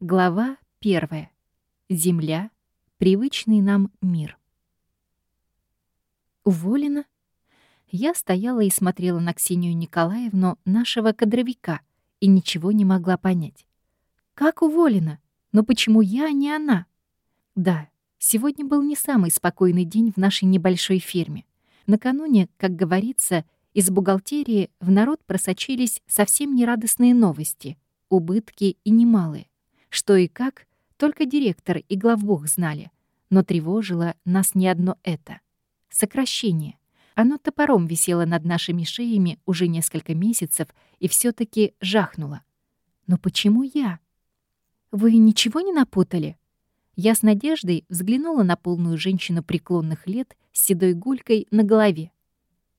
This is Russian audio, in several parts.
Глава первая. Земля. Привычный нам мир. Уволена? Я стояла и смотрела на Ксению Николаевну, нашего кадровика, и ничего не могла понять. Как уволена? Но почему я, а не она? Да, сегодня был не самый спокойный день в нашей небольшой фирме. Накануне, как говорится, из бухгалтерии в народ просочились совсем нерадостные новости, убытки и немалые. Что и как, только директор и главбух знали. Но тревожило нас не одно это. Сокращение. Оно топором висело над нашими шеями уже несколько месяцев и все таки жахнуло. Но почему я? Вы ничего не напутали? Я с надеждой взглянула на полную женщину преклонных лет с седой гулькой на голове.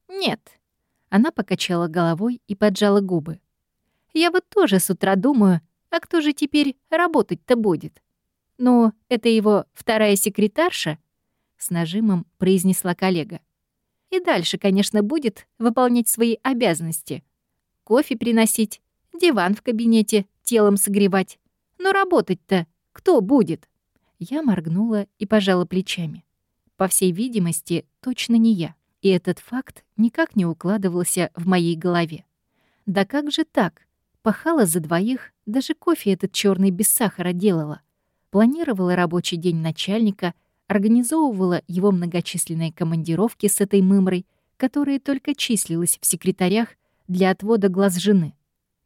«Нет». Она покачала головой и поджала губы. «Я вот тоже с утра думаю, а кто же теперь работать-то будет? Ну, это его вторая секретарша? С нажимом произнесла коллега. И дальше, конечно, будет выполнять свои обязанности. Кофе приносить, диван в кабинете телом согревать. Но работать-то кто будет? Я моргнула и пожала плечами. По всей видимости, точно не я. И этот факт никак не укладывался в моей голове. Да как же так? Пахала за двоих, даже кофе этот черный без сахара делала. Планировала рабочий день начальника, организовывала его многочисленные командировки с этой мымрой, которая только числилась в секретарях для отвода глаз жены.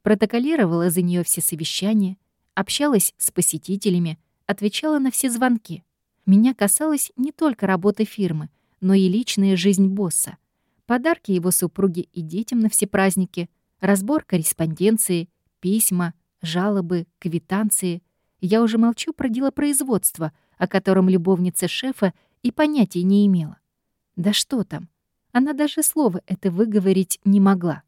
Протоколировала за нее все совещания, общалась с посетителями, отвечала на все звонки. Меня касалась не только работа фирмы, но и личная жизнь босса. Подарки его супруге и детям на все праздники — Разбор корреспонденции, письма, жалобы, квитанции. Я уже молчу про дело о котором любовница шефа и понятия не имела. Да что там? Она даже слова это выговорить не могла.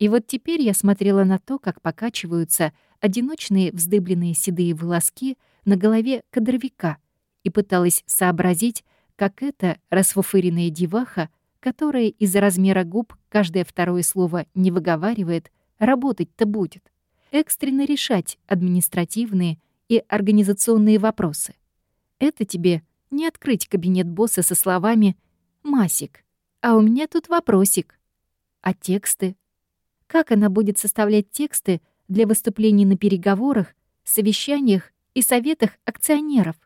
И вот теперь я смотрела на то, как покачиваются одиночные вздыбленные седые волоски на голове кадровика и пыталась сообразить, как эта расфуфыренная деваха которая из-за размера губ каждое второе слово не выговаривает, работать-то будет. Экстренно решать административные и организационные вопросы. Это тебе не открыть кабинет босса со словами «Масик, а у меня тут вопросик». А тексты? Как она будет составлять тексты для выступлений на переговорах, совещаниях и советах акционеров?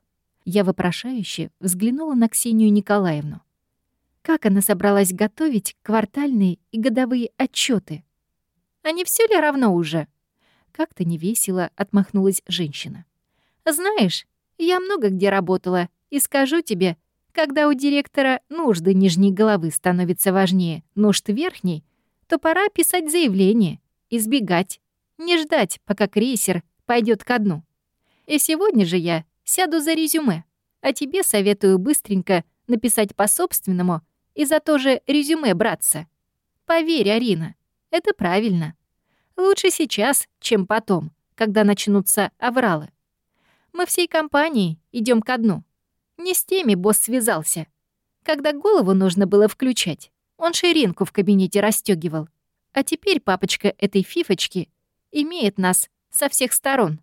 Я вопрошающе взглянула на Ксению Николаевну. Как она собралась готовить квартальные и годовые отчеты? А не все ли равно уже? Как-то невесело отмахнулась женщина. Знаешь, я много где работала, и скажу тебе, когда у директора нужды нижней головы становятся важнее нужд верхней, то пора писать заявление, избегать, не ждать, пока крейсер пойдет ко дну. И сегодня же я сяду за резюме, а тебе советую быстренько написать по собственному и за то же резюме браться. Поверь, Арина, это правильно. Лучше сейчас, чем потом, когда начнутся авралы. Мы всей компанией идем ко дну. Не с теми босс связался. Когда голову нужно было включать, он ширинку в кабинете расстегивал. А теперь папочка этой фифочки имеет нас со всех сторон.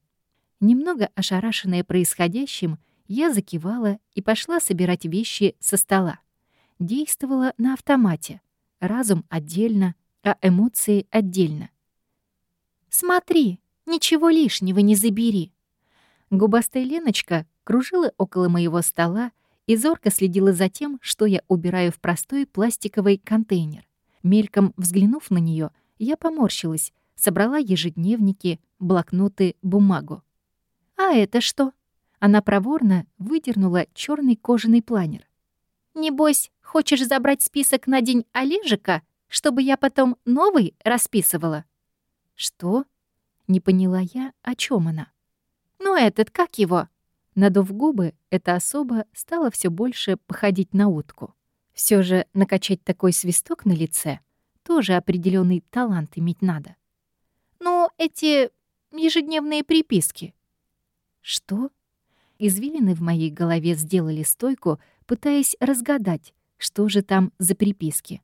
Немного ошарашенная происходящим, я закивала и пошла собирать вещи со стола действовала на автомате. Разум отдельно, а эмоции отдельно. «Смотри, ничего лишнего не забери!» Губастая Леночка кружила около моего стола и зорко следила за тем, что я убираю в простой пластиковый контейнер. Мельком взглянув на нее, я поморщилась, собрала ежедневники, блокноты, бумагу. «А это что?» Она проворно выдернула черный кожаный планер. «Небось, хочешь забрать список на день Олежика, чтобы я потом новый расписывала?» «Что?» — не поняла я, о чем она. «Ну этот, как его?» Надув губы, эта особа стала все больше походить на утку. Все же накачать такой свисток на лице тоже определенный талант иметь надо. «Ну, эти ежедневные приписки». «Что?» Извилины в моей голове сделали стойку, пытаясь разгадать, что же там за приписки.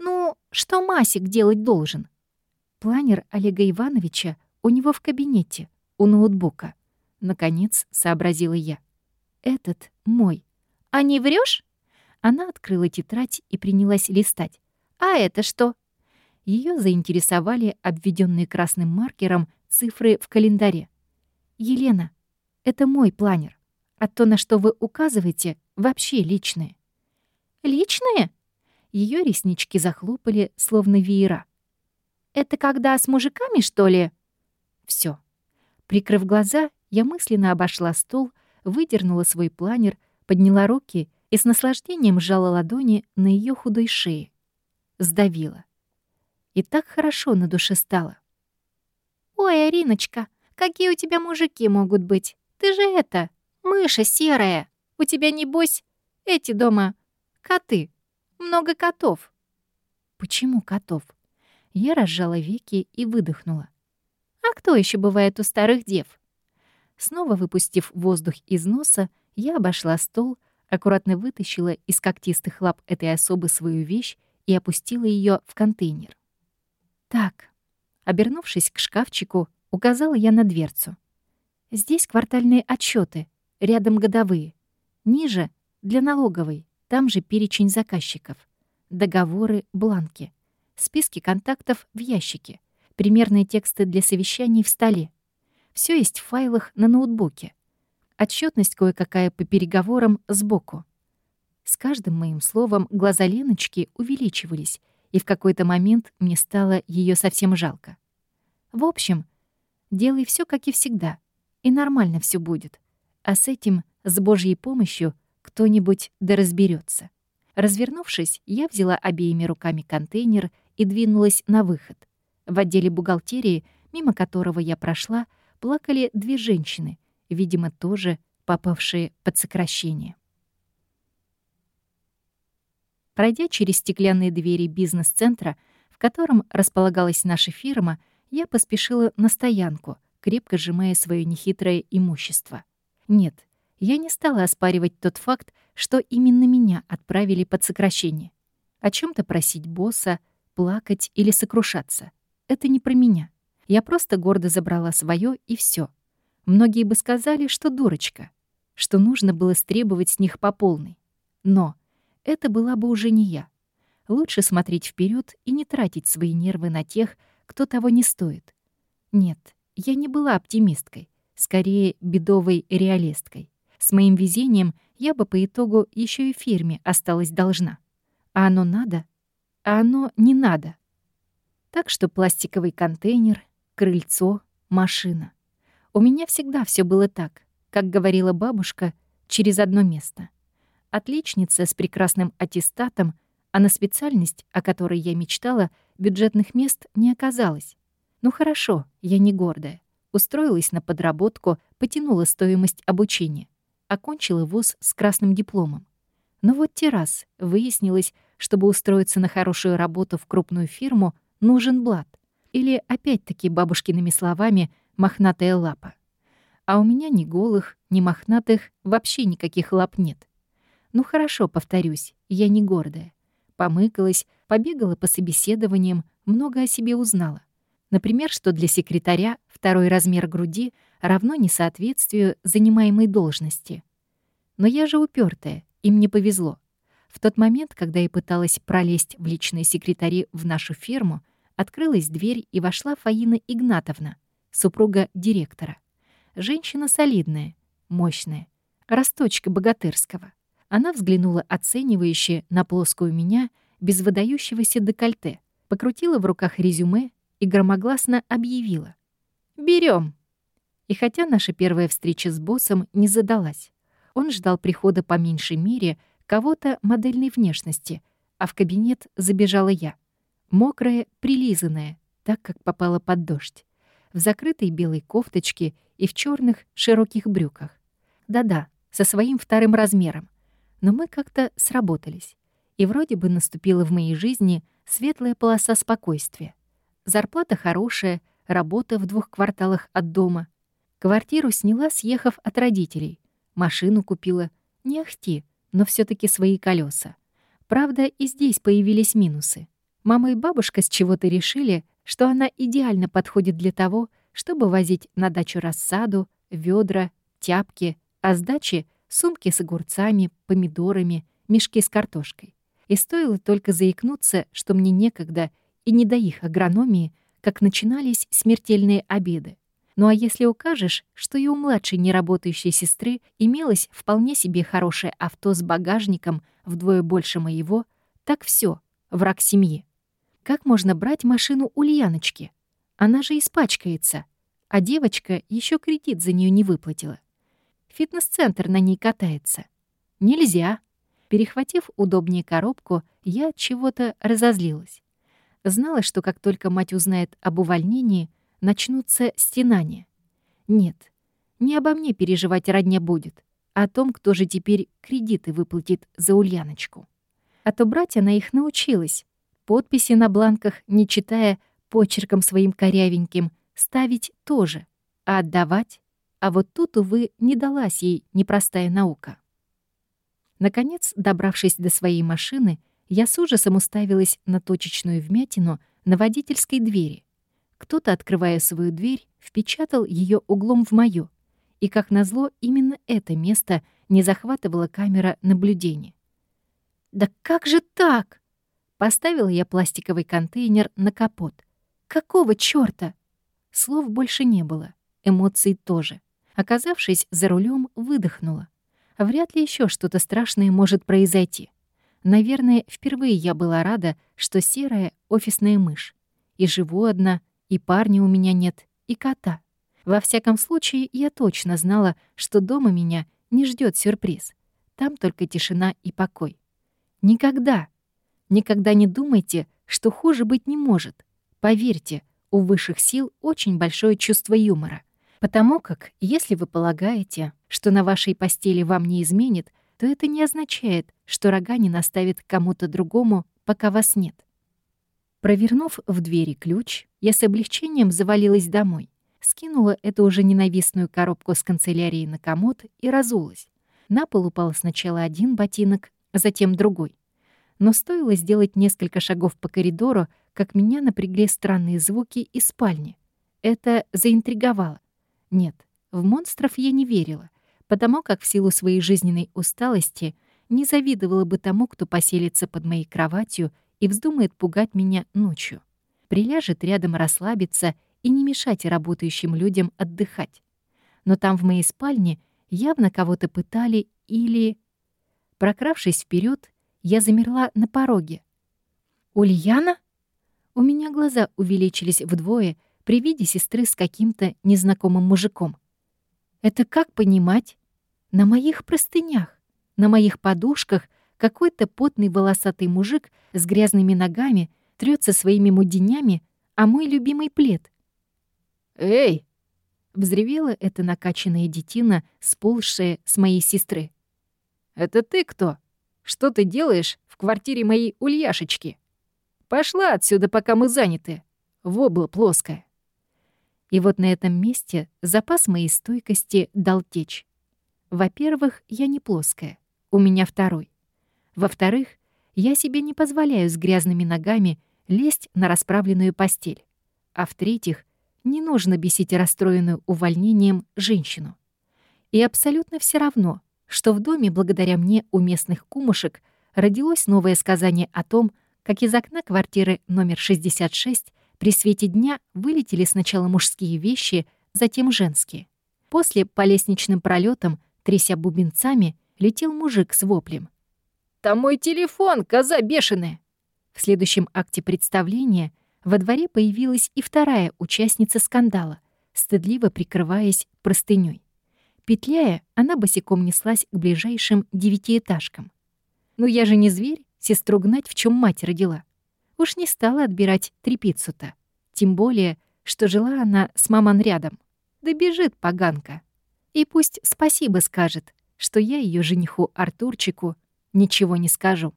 «Ну, что Масик делать должен?» Планер Олега Ивановича у него в кабинете, у ноутбука. Наконец сообразила я. Этот мой. А не врешь? Она открыла тетрадь и принялась листать. А это что? Ее заинтересовали обведенные красным маркером цифры в календаре. Елена, это мой планер. А то, на что вы указываете, вообще личное. Личное? Ее реснички захлопали, словно веера. Это когда с мужиками, что ли? Все. Прикрыв глаза, я мысленно обошла стол, выдернула свой планер, подняла руки и с наслаждением сжала ладони на ее худой шее. Сдавила. И так хорошо на душе стало. «Ой, Ариночка, какие у тебя мужики могут быть? Ты же это, мыша серая. У тебя, небось, эти дома коты. Много котов». «Почему котов?» Я разжала веки и выдохнула. «А кто еще бывает у старых дев?» Снова выпустив воздух из носа, я обошла стол, аккуратно вытащила из когтистых лап этой особы свою вещь и опустила ее в контейнер. «Так», обернувшись к шкафчику, указала я на дверцу. «Здесь квартальные отчеты, рядом годовые. Ниже — для налоговой, там же перечень заказчиков. Договоры, бланки. Списки контактов в ящике. Примерные тексты для совещаний в столе. Все есть в файлах на ноутбуке. Отчетность кое-какая по переговорам сбоку. С каждым моим словом глаза Леночки увеличивались, и в какой-то момент мне стало ее совсем жалко. В общем, делай все как и всегда, и нормально все будет. А с этим, с Божьей помощью, кто-нибудь да разберется. Развернувшись, я взяла обеими руками контейнер и двинулась на выход. В отделе бухгалтерии, мимо которого я прошла, плакали две женщины, видимо, тоже попавшие под сокращение. Пройдя через стеклянные двери бизнес-центра, в котором располагалась наша фирма, я поспешила на стоянку, крепко сжимая свое нехитрое имущество. Нет, я не стала оспаривать тот факт, что именно меня отправили под сокращение. О чем то просить босса, плакать или сокрушаться. Это не про меня. Я просто гордо забрала свое и все. Многие бы сказали, что дурочка, что нужно было стребовать с них по полной. Но это была бы уже не я. Лучше смотреть вперед и не тратить свои нервы на тех, кто того не стоит. Нет, я не была оптимисткой, скорее бедовой реалисткой. С моим везением я бы по итогу еще и фирме осталась должна. А оно надо, а оно не надо. Так что пластиковый контейнер, крыльцо, машина. У меня всегда все было так, как говорила бабушка, через одно место. Отличница с прекрасным аттестатом, а на специальность, о которой я мечтала, бюджетных мест не оказалось. Ну хорошо, я не гордая. Устроилась на подработку, потянула стоимость обучения. Окончила вуз с красным дипломом. Но вот те раз выяснилось, чтобы устроиться на хорошую работу в крупную фирму, нужен блат. Или, опять-таки, бабушкиными словами, мохнатая лапа. А у меня ни голых, ни мохнатых, вообще никаких лап нет. Ну хорошо, повторюсь, я не гордая. Помыкалась, побегала по собеседованиям, много о себе узнала. Например, что для секретаря второй размер груди равно несоответствию занимаемой должности. Но я же упертая, и мне повезло. В тот момент, когда я пыталась пролезть в личные секретари в нашу фирму, Открылась дверь, и вошла Фаина Игнатовна, супруга директора. Женщина солидная, мощная, росточка богатырского. Она взглянула оценивающе на плоскую меня без выдающегося декольте, покрутила в руках резюме и громогласно объявила. «Берем!» И хотя наша первая встреча с боссом не задалась, он ждал прихода по меньшей мере кого-то модельной внешности, а в кабинет забежала я — Мокрая, прилизанная, так как попала под дождь. В закрытой белой кофточке и в черных широких брюках. Да-да, со своим вторым размером. Но мы как-то сработались. И вроде бы наступила в моей жизни светлая полоса спокойствия. Зарплата хорошая, работа в двух кварталах от дома. Квартиру сняла, съехав от родителей. Машину купила. Не ахти, но все таки свои колеса. Правда, и здесь появились минусы. Мама и бабушка с чего-то решили, что она идеально подходит для того, чтобы возить на дачу рассаду, ведра, тяпки, а сдачи — сумки с огурцами, помидорами, мешки с картошкой. И стоило только заикнуться, что мне некогда и не до их агрономии, как начинались смертельные обеды. Ну а если укажешь, что и у младшей неработающей сестры имелось вполне себе хорошее авто с багажником вдвое больше моего, так все, враг семьи. Как можно брать машину Ульяночки? Она же испачкается, а девочка еще кредит за нее не выплатила. Фитнес-центр на ней катается. Нельзя. Перехватив удобнее коробку, я от чего-то разозлилась. Знала, что как только мать узнает об увольнении, начнутся стенания. Нет, не обо мне переживать родня будет, а о том, кто же теперь кредиты выплатит за Ульяночку. А то брать она их научилась. Подписи на бланках, не читая, почерком своим корявеньким, ставить тоже, а отдавать? А вот тут, увы, не далась ей непростая наука. Наконец, добравшись до своей машины, я с ужасом уставилась на точечную вмятину на водительской двери. Кто-то, открывая свою дверь, впечатал ее углом в моё, и, как назло, именно это место не захватывала камера наблюдения. «Да как же так?» Поставила я пластиковый контейнер на капот. «Какого чёрта?» Слов больше не было, эмоций тоже. Оказавшись за рулем, выдохнула. Вряд ли еще что-то страшное может произойти. Наверное, впервые я была рада, что серая офисная мышь. И живу одна, и парня у меня нет, и кота. Во всяком случае, я точно знала, что дома меня не ждет сюрприз. Там только тишина и покой. Никогда, никогда не думайте, что хуже быть не может. Поверьте, у высших сил очень большое чувство юмора. Потому как, если вы полагаете, что на вашей постели вам не изменит, то это не означает, что рога не наставит кому-то другому, пока вас нет. Провернув в двери ключ, я с облегчением завалилась домой. Скинула эту уже ненавистную коробку с канцелярии на комод и разулась. На пол упал сначала один ботинок, затем другой. Но стоило сделать несколько шагов по коридору, как меня напрягли странные звуки из спальни. Это заинтриговало. Нет, в монстров я не верила, потому как в силу своей жизненной усталости не завидовала бы тому, кто поселится под моей кроватью и вздумает пугать меня ночью. Приляжет рядом расслабиться и не мешать работающим людям отдыхать. Но там в моей спальне явно кого-то пытали или... Прокравшись вперед, я замерла на пороге. «Ульяна?» У меня глаза увеличились вдвое — при виде сестры с каким-то незнакомым мужиком. Это как понимать? На моих простынях, на моих подушках какой-то потный волосатый мужик с грязными ногами трется своими муденями, а мой любимый плед. «Эй!» — взревела эта накачанная детина, сползшая с моей сестры. «Это ты кто? Что ты делаешь в квартире моей Ульяшечки? Пошла отсюда, пока мы заняты. Вобла плоская». И вот на этом месте запас моей стойкости дал течь. Во-первых, я не плоская, у меня второй. Во-вторых, я себе не позволяю с грязными ногами лезть на расправленную постель. А в-третьих, не нужно бесить расстроенную увольнением женщину. И абсолютно все равно, что в доме благодаря мне у местных кумушек родилось новое сказание о том, как из окна квартиры номер 66 при свете дня вылетели сначала мужские вещи, затем женские. После по лестничным пролетам, тряся бубенцами, летел мужик с воплем. «Там мой телефон, коза бешеная!» В следующем акте представления во дворе появилась и вторая участница скандала, стыдливо прикрываясь простыней. Петляя, она босиком неслась к ближайшим девятиэтажкам. «Ну я же не зверь, сестру гнать, в чем мать родила. Уж не стала отбирать трепицу-то. Тем более, что жила она с маман рядом. Да бежит поганка. И пусть спасибо скажет, что я ее жениху Артурчику ничего не скажу.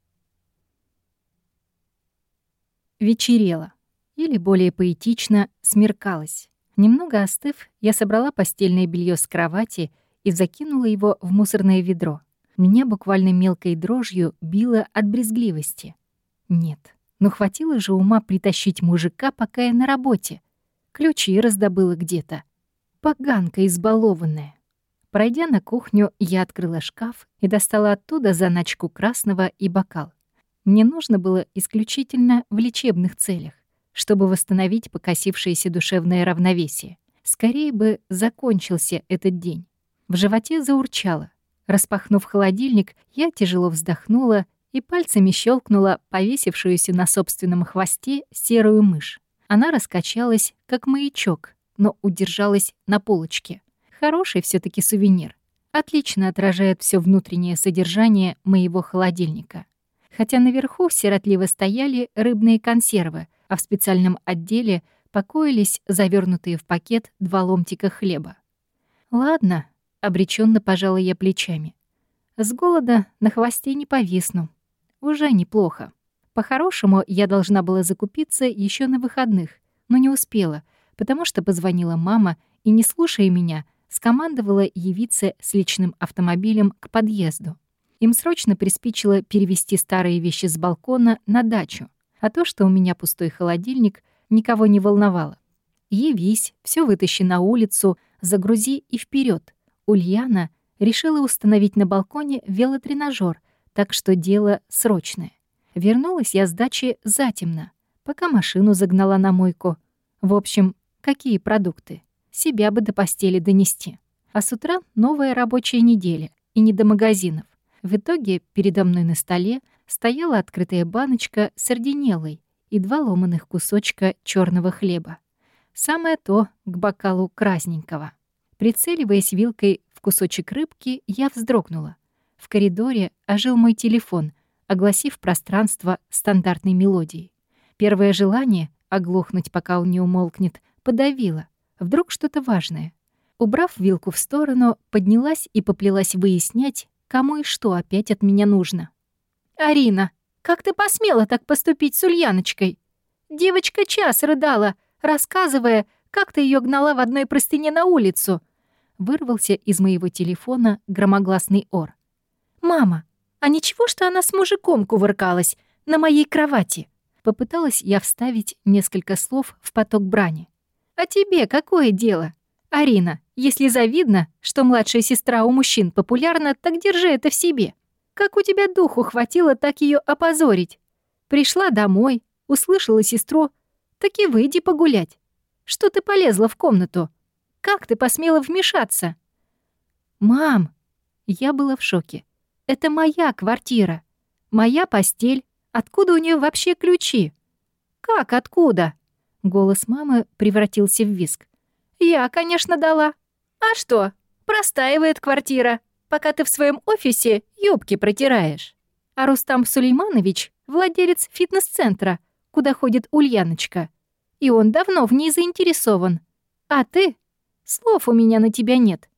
Вечерело. Или более поэтично, смеркалось. Немного остыв, я собрала постельное белье с кровати и закинула его в мусорное ведро. Меня буквально мелкой дрожью било от брезгливости. Нет, но хватило же ума притащить мужика, пока я на работе. Ключи раздобыла где-то. Поганка избалованная. Пройдя на кухню, я открыла шкаф и достала оттуда заначку красного и бокал. Мне нужно было исключительно в лечебных целях, чтобы восстановить покосившееся душевное равновесие. Скорее бы закончился этот день. В животе заурчало. Распахнув холодильник, я тяжело вздохнула и пальцами щелкнула повесившуюся на собственном хвосте серую мышь. Она раскачалась, как маячок, но удержалась на полочке. Хороший все таки сувенир. Отлично отражает все внутреннее содержание моего холодильника. Хотя наверху сиротливо стояли рыбные консервы, а в специальном отделе покоились завернутые в пакет два ломтика хлеба. Ладно, обреченно пожала я плечами. С голода на хвосте не повисну. Уже неплохо. По-хорошему, я должна была закупиться еще на выходных, но не успела, потому что позвонила мама и, не слушая меня, скомандовала явиться с личным автомобилем к подъезду. Им срочно приспичило перевести старые вещи с балкона на дачу, а то, что у меня пустой холодильник, никого не волновало. Явись, все вытащи на улицу, загрузи и вперед. Ульяна решила установить на балконе велотренажер, так что дело срочное. Вернулась я с дачи затемно, пока машину загнала на мойку. В общем, какие продукты? Себя бы до постели донести. А с утра новая рабочая неделя, и не до магазинов. В итоге передо мной на столе стояла открытая баночка с ординелой и два ломаных кусочка черного хлеба. Самое то к бокалу красненького. Прицеливаясь вилкой в кусочек рыбки, я вздрогнула. В коридоре ожил мой телефон, огласив пространство стандартной мелодией. Первое желание — оглохнуть, пока он не умолкнет, подавило. Вдруг что-то важное. Убрав вилку в сторону, поднялась и поплелась выяснять, кому и что опять от меня нужно. «Арина, как ты посмела так поступить с Ульяночкой? Девочка час рыдала, рассказывая, как ты ее гнала в одной простыне на улицу». Вырвался из моего телефона громогласный ор. «Мама, а ничего, что она с мужиком кувыркалась на моей кровати?» Попыталась я вставить несколько слов в поток брани. А тебе какое дело? Арина, если завидно, что младшая сестра у мужчин популярна, так держи это в себе. Как у тебя духу хватило так ее опозорить? Пришла домой, услышала сестру, так и выйди погулять. Что ты полезла в комнату? Как ты посмела вмешаться? Мам, я была в шоке. Это моя квартира, моя постель. Откуда у нее вообще ключи? Как откуда? Голос мамы превратился в виск. «Я, конечно, дала. А что? Простаивает квартира, пока ты в своем офисе юбки протираешь. А Рустам Сулейманович — владелец фитнес-центра, куда ходит Ульяночка. И он давно в ней заинтересован. А ты? Слов у меня на тебя нет.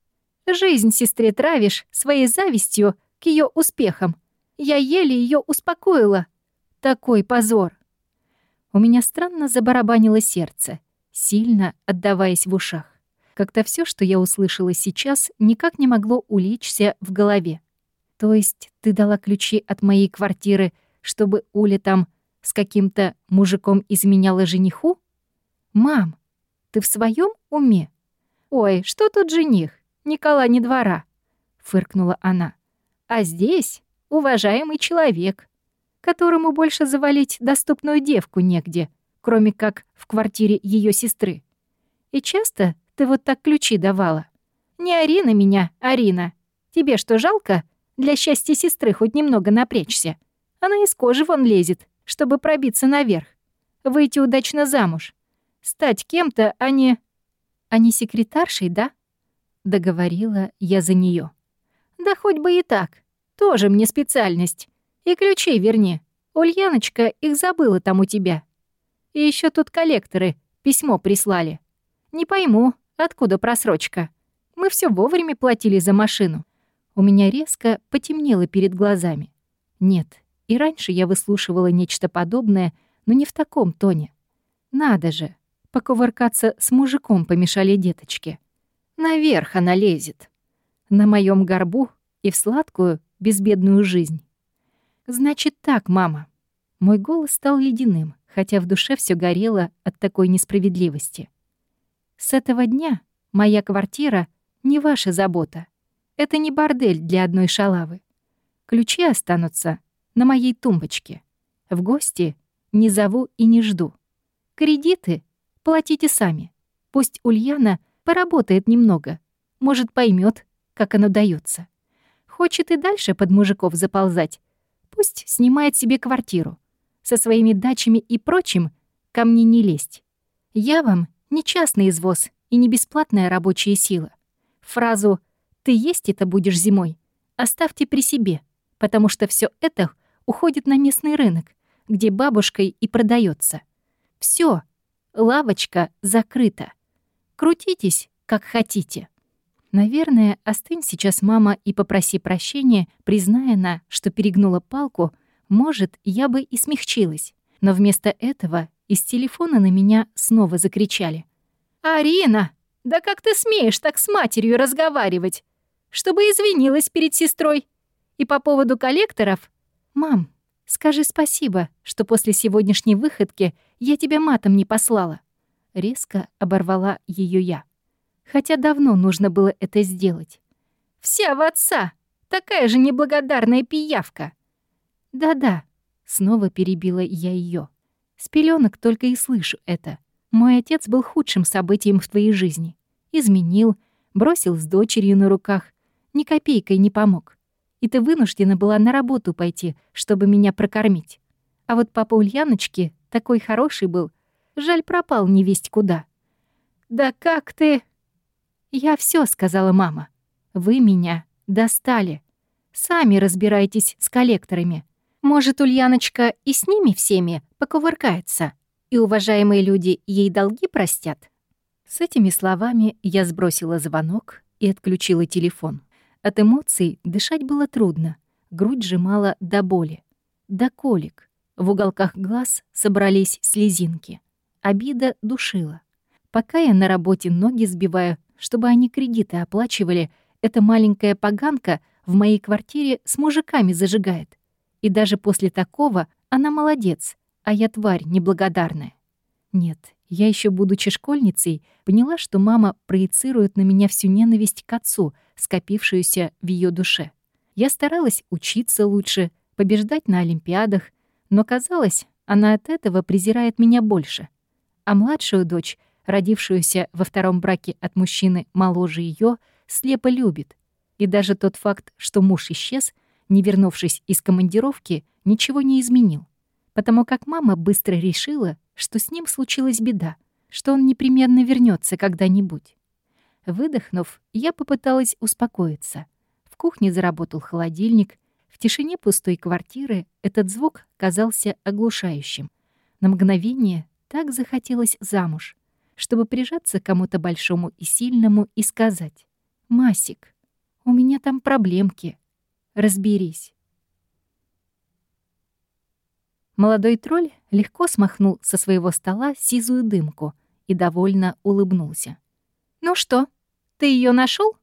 Жизнь сестре травишь своей завистью к ее успехам. Я еле ее успокоила. Такой позор. У меня странно забарабанило сердце, сильно отдаваясь в ушах. Как-то все, что я услышала сейчас, никак не могло улечься в голове. То есть ты дала ключи от моей квартиры, чтобы Уля там с каким-то мужиком изменяла жениху? Мам, ты в своем уме? Ой, что тут жених? Никола не двора, фыркнула она. А здесь уважаемый человек которому больше завалить доступную девку негде, кроме как в квартире ее сестры. И часто ты вот так ключи давала. Не Арина меня, Арина. Тебе что, жалко? Для счастья сестры хоть немного напрячься. Она из кожи вон лезет, чтобы пробиться наверх. Выйти удачно замуж. Стать кем-то, а не... А не секретаршей, да? Договорила я за нее. Да хоть бы и так. Тоже мне специальность. И ключи верни. Ульяночка их забыла там у тебя. И еще тут коллекторы письмо прислали. Не пойму, откуда просрочка. Мы все вовремя платили за машину. У меня резко потемнело перед глазами. Нет, и раньше я выслушивала нечто подобное, но не в таком тоне. Надо же, покувыркаться с мужиком помешали деточки. Наверх она лезет. На моем горбу и в сладкую, безбедную жизнь. «Значит так, мама». Мой голос стал ледяным, хотя в душе все горело от такой несправедливости. С этого дня Моя квартира — не ваша забота. Это не бордель для одной шалавы. Ключи останутся на моей тумбочке. В гости не зову и не жду. Кредиты платите сами. Пусть Ульяна поработает немного. Может, поймет, как оно дается. Хочет и дальше под мужиков заползать. Пусть снимает себе квартиру. Со своими дачами и прочим ко мне не лезть. Я вам не частный извоз и не бесплатная рабочая сила. Фразу «ты есть это будешь зимой» оставьте при себе, потому что все это уходит на местный рынок, где бабушкой и продается. Все, лавочка закрыта. Крутитесь, как хотите. Наверное, остынь сейчас мама и попроси прощения, призная она, что перегнула палку, может, я бы и смягчилась. Но вместо этого из телефона на меня снова закричали. «Арина, да как ты смеешь так с матерью разговаривать? Чтобы извинилась перед сестрой. И по поводу коллекторов... Мам, скажи спасибо, что после сегодняшней выходки я тебя матом не послала». Резко оборвала ее я. Хотя давно нужно было это сделать. «Вся в отца! Такая же неблагодарная пиявка!» «Да-да», — снова перебила я ее. «С пеленок только и слышу это. Мой отец был худшим событием в твоей жизни. Изменил, бросил с дочерью на руках, ни копейкой не помог. И ты вынуждена была на работу пойти, чтобы меня прокормить. А вот папа Ульяночки такой хороший был. Жаль, пропал невесть куда. «Да как ты...» «Я все сказала мама. Вы меня достали. Сами разбирайтесь с коллекторами. Может, Ульяночка и с ними всеми покувыркается?» и уважаемые люди ей долги простят? С этими словами я сбросила звонок и отключила телефон. От эмоций дышать было трудно, грудь сжимала до боли, до колик. В уголках глаз собрались слезинки. Обида душила. Пока я на работе ноги сбиваю, чтобы они кредиты оплачивали, эта маленькая поганка в моей квартире с мужиками зажигает. И даже после такого она молодец — а я тварь неблагодарная. Нет, я еще будучи школьницей, поняла, что мама проецирует на меня всю ненависть к отцу, скопившуюся в ее душе. Я старалась учиться лучше, побеждать на олимпиадах, но казалось, она от этого презирает меня больше. А младшую дочь, родившуюся во втором браке от мужчины моложе ее, слепо любит. И даже тот факт, что муж исчез, не вернувшись из командировки, ничего не изменил потому как мама быстро решила, что с ним случилась беда, что он непременно вернется когда-нибудь. Выдохнув, я попыталась успокоиться. В кухне заработал холодильник. В тишине пустой квартиры этот звук казался оглушающим. На мгновение так захотелось замуж, чтобы прижаться к кому-то большому и сильному и сказать «Масик, у меня там проблемки. Разберись». Молодой тролль легко смахнул со своего стола сизую дымку и довольно улыбнулся. «Ну что, ты ее нашел?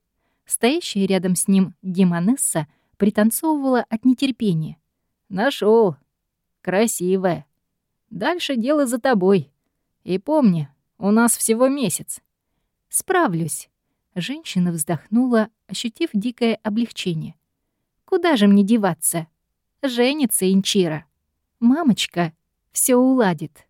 Стоящая рядом с ним Демонесса пританцовывала от нетерпения. Нашел, Красивая. Дальше дело за тобой. И помни, у нас всего месяц». «Справлюсь». Женщина вздохнула, ощутив дикое облегчение. «Куда же мне деваться? Женится Инчира». Мамочка все уладит.